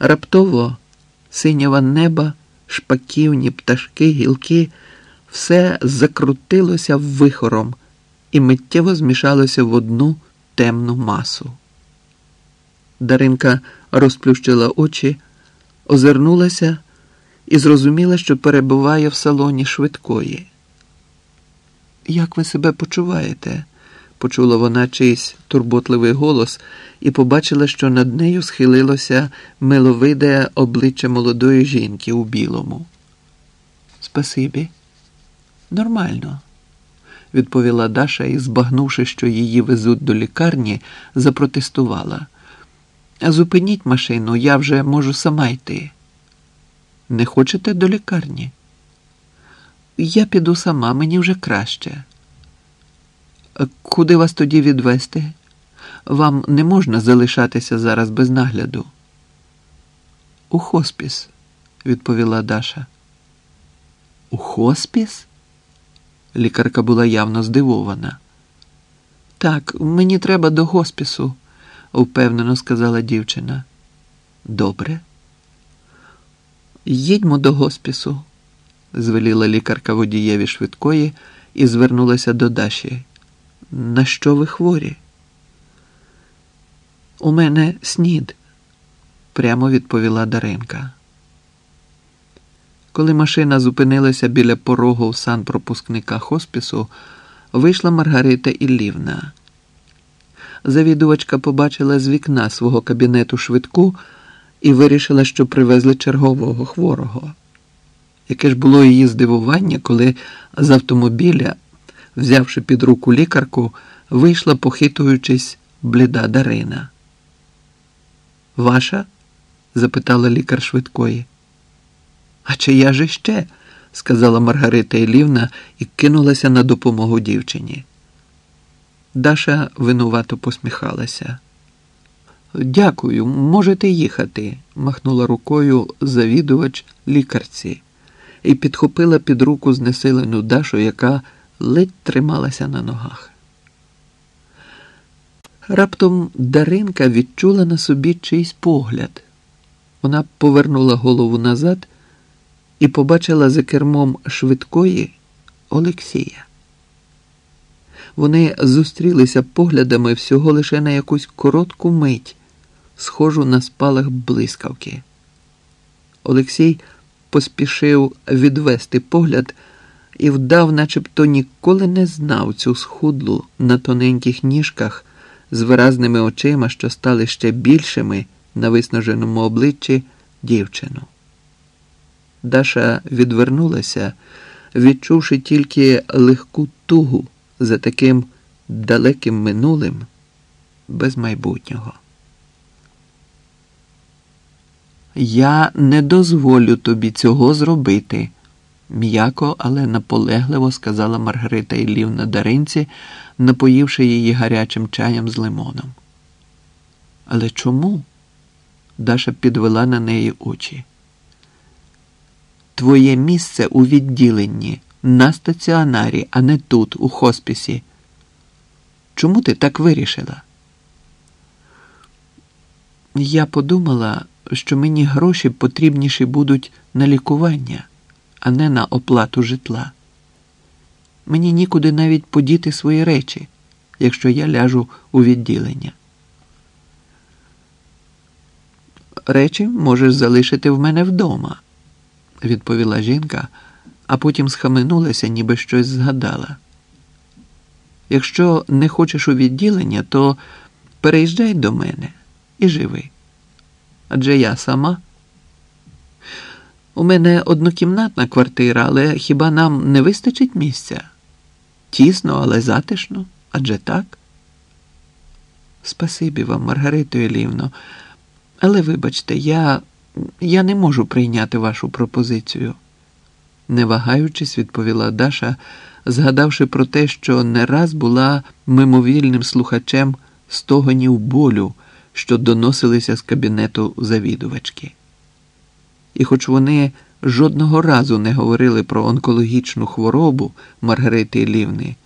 Раптово синява неба, шпаківні, пташки, гілки все закрутилося вихором і миттєво змішалося в одну темну масу. Даринка розплющила очі, озирнулася і зрозуміла, що перебуває в салоні швидкої. Як ви себе почуваєте? Почула вона чийсь турботливий голос і побачила, що над нею схилилося миловиде обличчя молодої жінки у білому. Спасибі. Нормально, відповіла Даша і, збагнувши, що її везуть до лікарні, запротестувала. Зупиніть машину, я вже можу сама йти. Не хочете до лікарні? Я піду сама, мені вже краще. Куди вас тоді відвести? Вам не можна залишатися зараз без нагляду. У хоспіс, відповіла Даша. У хоспіс? Лікарка була явно здивована. Так, мені треба до хоспісу, впевнено сказала дівчина. Добре. Їдьмо до госпісу, звеліла лікарка водієві швидкої і звернулася до Даші. На що ви хворі? У мене снід, прямо відповіла Даринка. Коли машина зупинилася біля порогу в санпропускника хоспісу, вийшла Маргарита Іллівна. Завідувачка побачила з вікна свого кабінету швидку і вирішила, що привезли чергового хворого. Яке ж було її здивування, коли з автомобіля, взявши під руку лікарку, вийшла, похитуючись, бліда Дарина. Ваша? запитала лікар швидкої. А чия же ще? сказала Маргарита Ілівна і кинулася на допомогу дівчині. Даша винувато посміхалася. Дякую, можете їхати, махнула рукою завідувач лікарці і підхопила під руку знесилену Дашу, яка ледь трималася на ногах. Раптом Даринка відчула на собі чийсь погляд. Вона повернула голову назад і побачила за кермом швидкої Олексія. Вони зустрілися поглядами всього лише на якусь коротку мить, схожу на спалах блискавки. Олексій поспішив відвести погляд і вдав, начебто ніколи не знав цю схудлу на тоненьких ніжках з виразними очима, що стали ще більшими на виснаженому обличчі дівчину. Даша відвернулася, відчувши тільки легку тугу за таким далеким минулим без майбутнього. Я не дозволю тобі цього зробити, м'яко, але наполегливо сказала Маргарита Іллівна Даринці, напоївши її гарячим чаєм з лимоном. Але чому? Даша підвела на неї очі. Твоє місце у відділенні, на стаціонарі, а не тут, у хоспісі. Чому ти так вирішила? Я подумала, що мені гроші потрібніші будуть на лікування, а не на оплату житла. Мені нікуди навіть подіти свої речі, якщо я ляжу у відділення. Речі можеш залишити в мене вдома відповіла жінка, а потім схаменулася, ніби щось згадала. Якщо не хочеш у відділення, то переїжджай до мене і живи. Адже я сама. У мене однокімнатна квартира, але хіба нам не вистачить місця? Тісно, але затишно, адже так? Спасибі вам, Маргарито Елівно, але вибачте, я я не можу прийняти вашу пропозицію, не вагаючись, відповіла Даша, згадавши про те, що не раз була мимовільним слухачем стогонів болю, що доносилися з кабінету завідувачки. І хоч вони жодного разу не говорили про онкологічну хворобу Маргарити Лівни,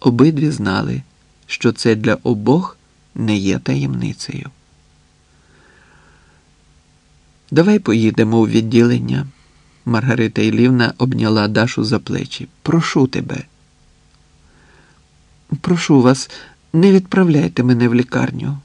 обидві знали, що це для обох не є таємницею. Давай поїдемо у відділення. Маргарита Ілівна обняла Дашу за плечі. Прошу тебе. Прошу вас, не відправляйте мене в лікарню.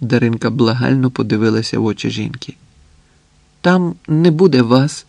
Даринка благально подивилася в очі жінки. Там не буде вас,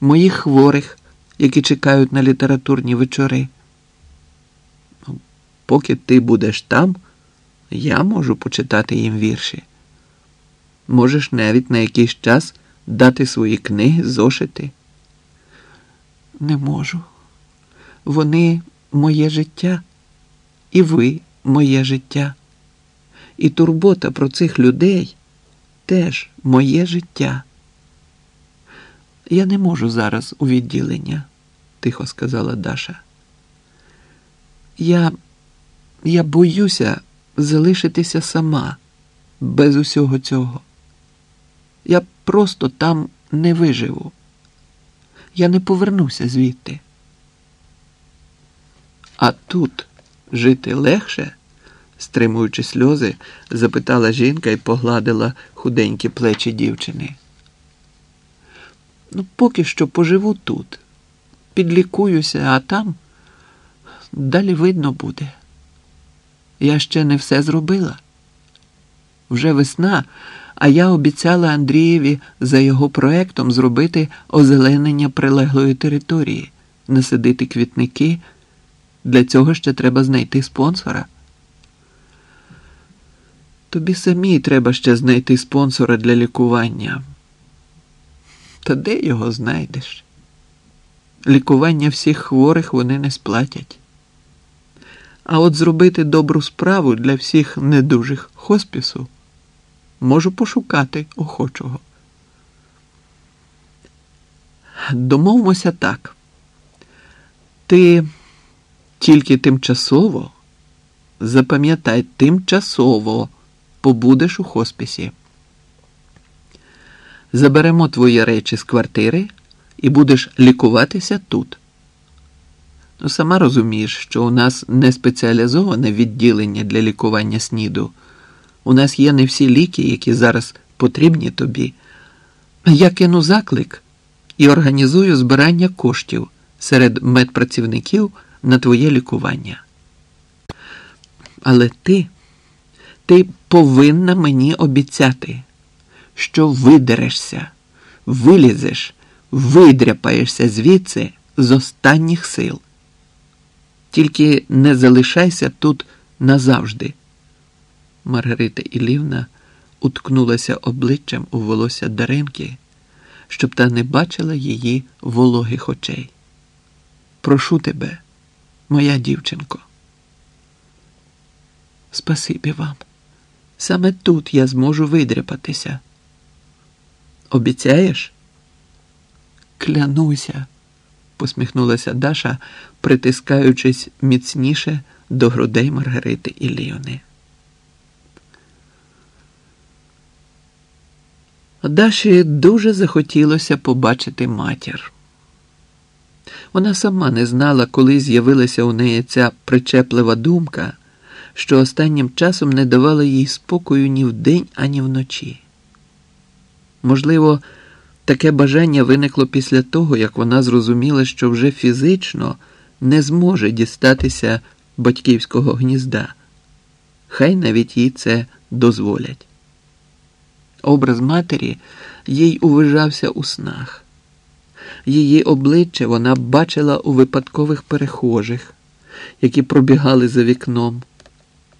моїх хворих, які чекають на літературні вечори. Ну, Поки ти будеш там, я можу почитати їм вірші. Можеш навіть на якийсь час дати свої книги, зошити. Не можу. Вони моє життя, і ви моє життя. І турбота про цих людей теж моє життя. Я не можу зараз у відділення, тихо сказала Даша. Я, Я боюся залишитися сама без усього цього. Я просто там не виживу. Я не повернуся звідти. А тут жити легше? стримуючи сльози, запитала жінка і погладила худенькі плечі дівчини. Ну, поки що поживу тут, підлікуюся, а там далі видно буде. Я ще не все зробила. Вже весна, а я обіцяла Андрієві за його проектом зробити озеленення прилеглої території, насадити квітники. Для цього ще треба знайти спонсора. Тобі самій треба ще знайти спонсора для лікування. Та де його знайдеш? Лікування всіх хворих вони не сплатять. А от зробити добру справу для всіх недужих хоспісу можу пошукати охочого. Домовимося так. Ти тільки тимчасово, запам'ятай, тимчасово побудеш у хосписі. Заберемо твої речі з квартири і будеш лікуватися тут. Ну, сама розумієш, що у нас не спеціалізоване відділення для лікування сніду. У нас є не всі ліки, які зараз потрібні тобі. Я кину заклик і організую збирання коштів серед медпрацівників на твоє лікування. Але ти, ти повинна мені обіцяти, що видерешся, вилізеш, видряпаєшся звідси з останніх сил. Тільки не залишайся тут назавжди. Маргарита Ілівна уткнулася обличчям у волосся Даринки, щоб та не бачила її вологих очей. Прошу тебе, моя дівчинко. Спасибі вам. Саме тут я зможу видряпатися. Обіцяєш? Клянуся, посміхнулася Даша, притискаючись міцніше до грудей Маргарити Ілліони. Даші дуже захотілося побачити матір. Вона сама не знала, коли з'явилася у неї ця причеплива думка, що останнім часом не давала їй спокою ні вдень, ані вночі. Можливо, таке бажання виникло після того, як вона зрозуміла, що вже фізично не зможе дістатися батьківського гнізда. Хай навіть їй це дозволять. Образ матері їй увижався у снах. Її обличчя вона бачила у випадкових перехожих, які пробігали за вікном,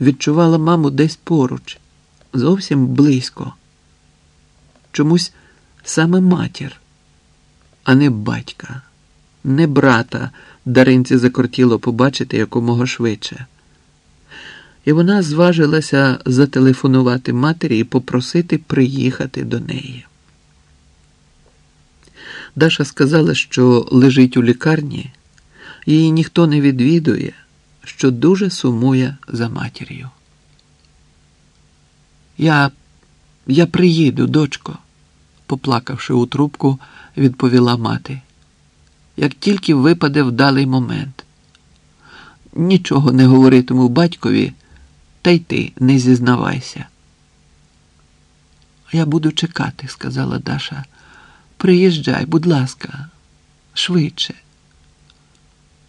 відчувала маму десь поруч, зовсім близько. Чомусь саме матір, а не батька, не брата Даринці закортіло побачити якомога швидше. І вона зважилася зателефонувати матері і попросити приїхати до неї. Даша сказала, що лежить у лікарні, її ніхто не відвідує, що дуже сумує за матір'ю. Я я приїду, дочко, поплакавши у трубку, відповіла мати. Як тільки випаде вдалий момент. Нічого не говоритиму батькові, та й ти не зізнавайся. Я буду чекати, сказала Даша. Приїжджай, будь ласка, швидше.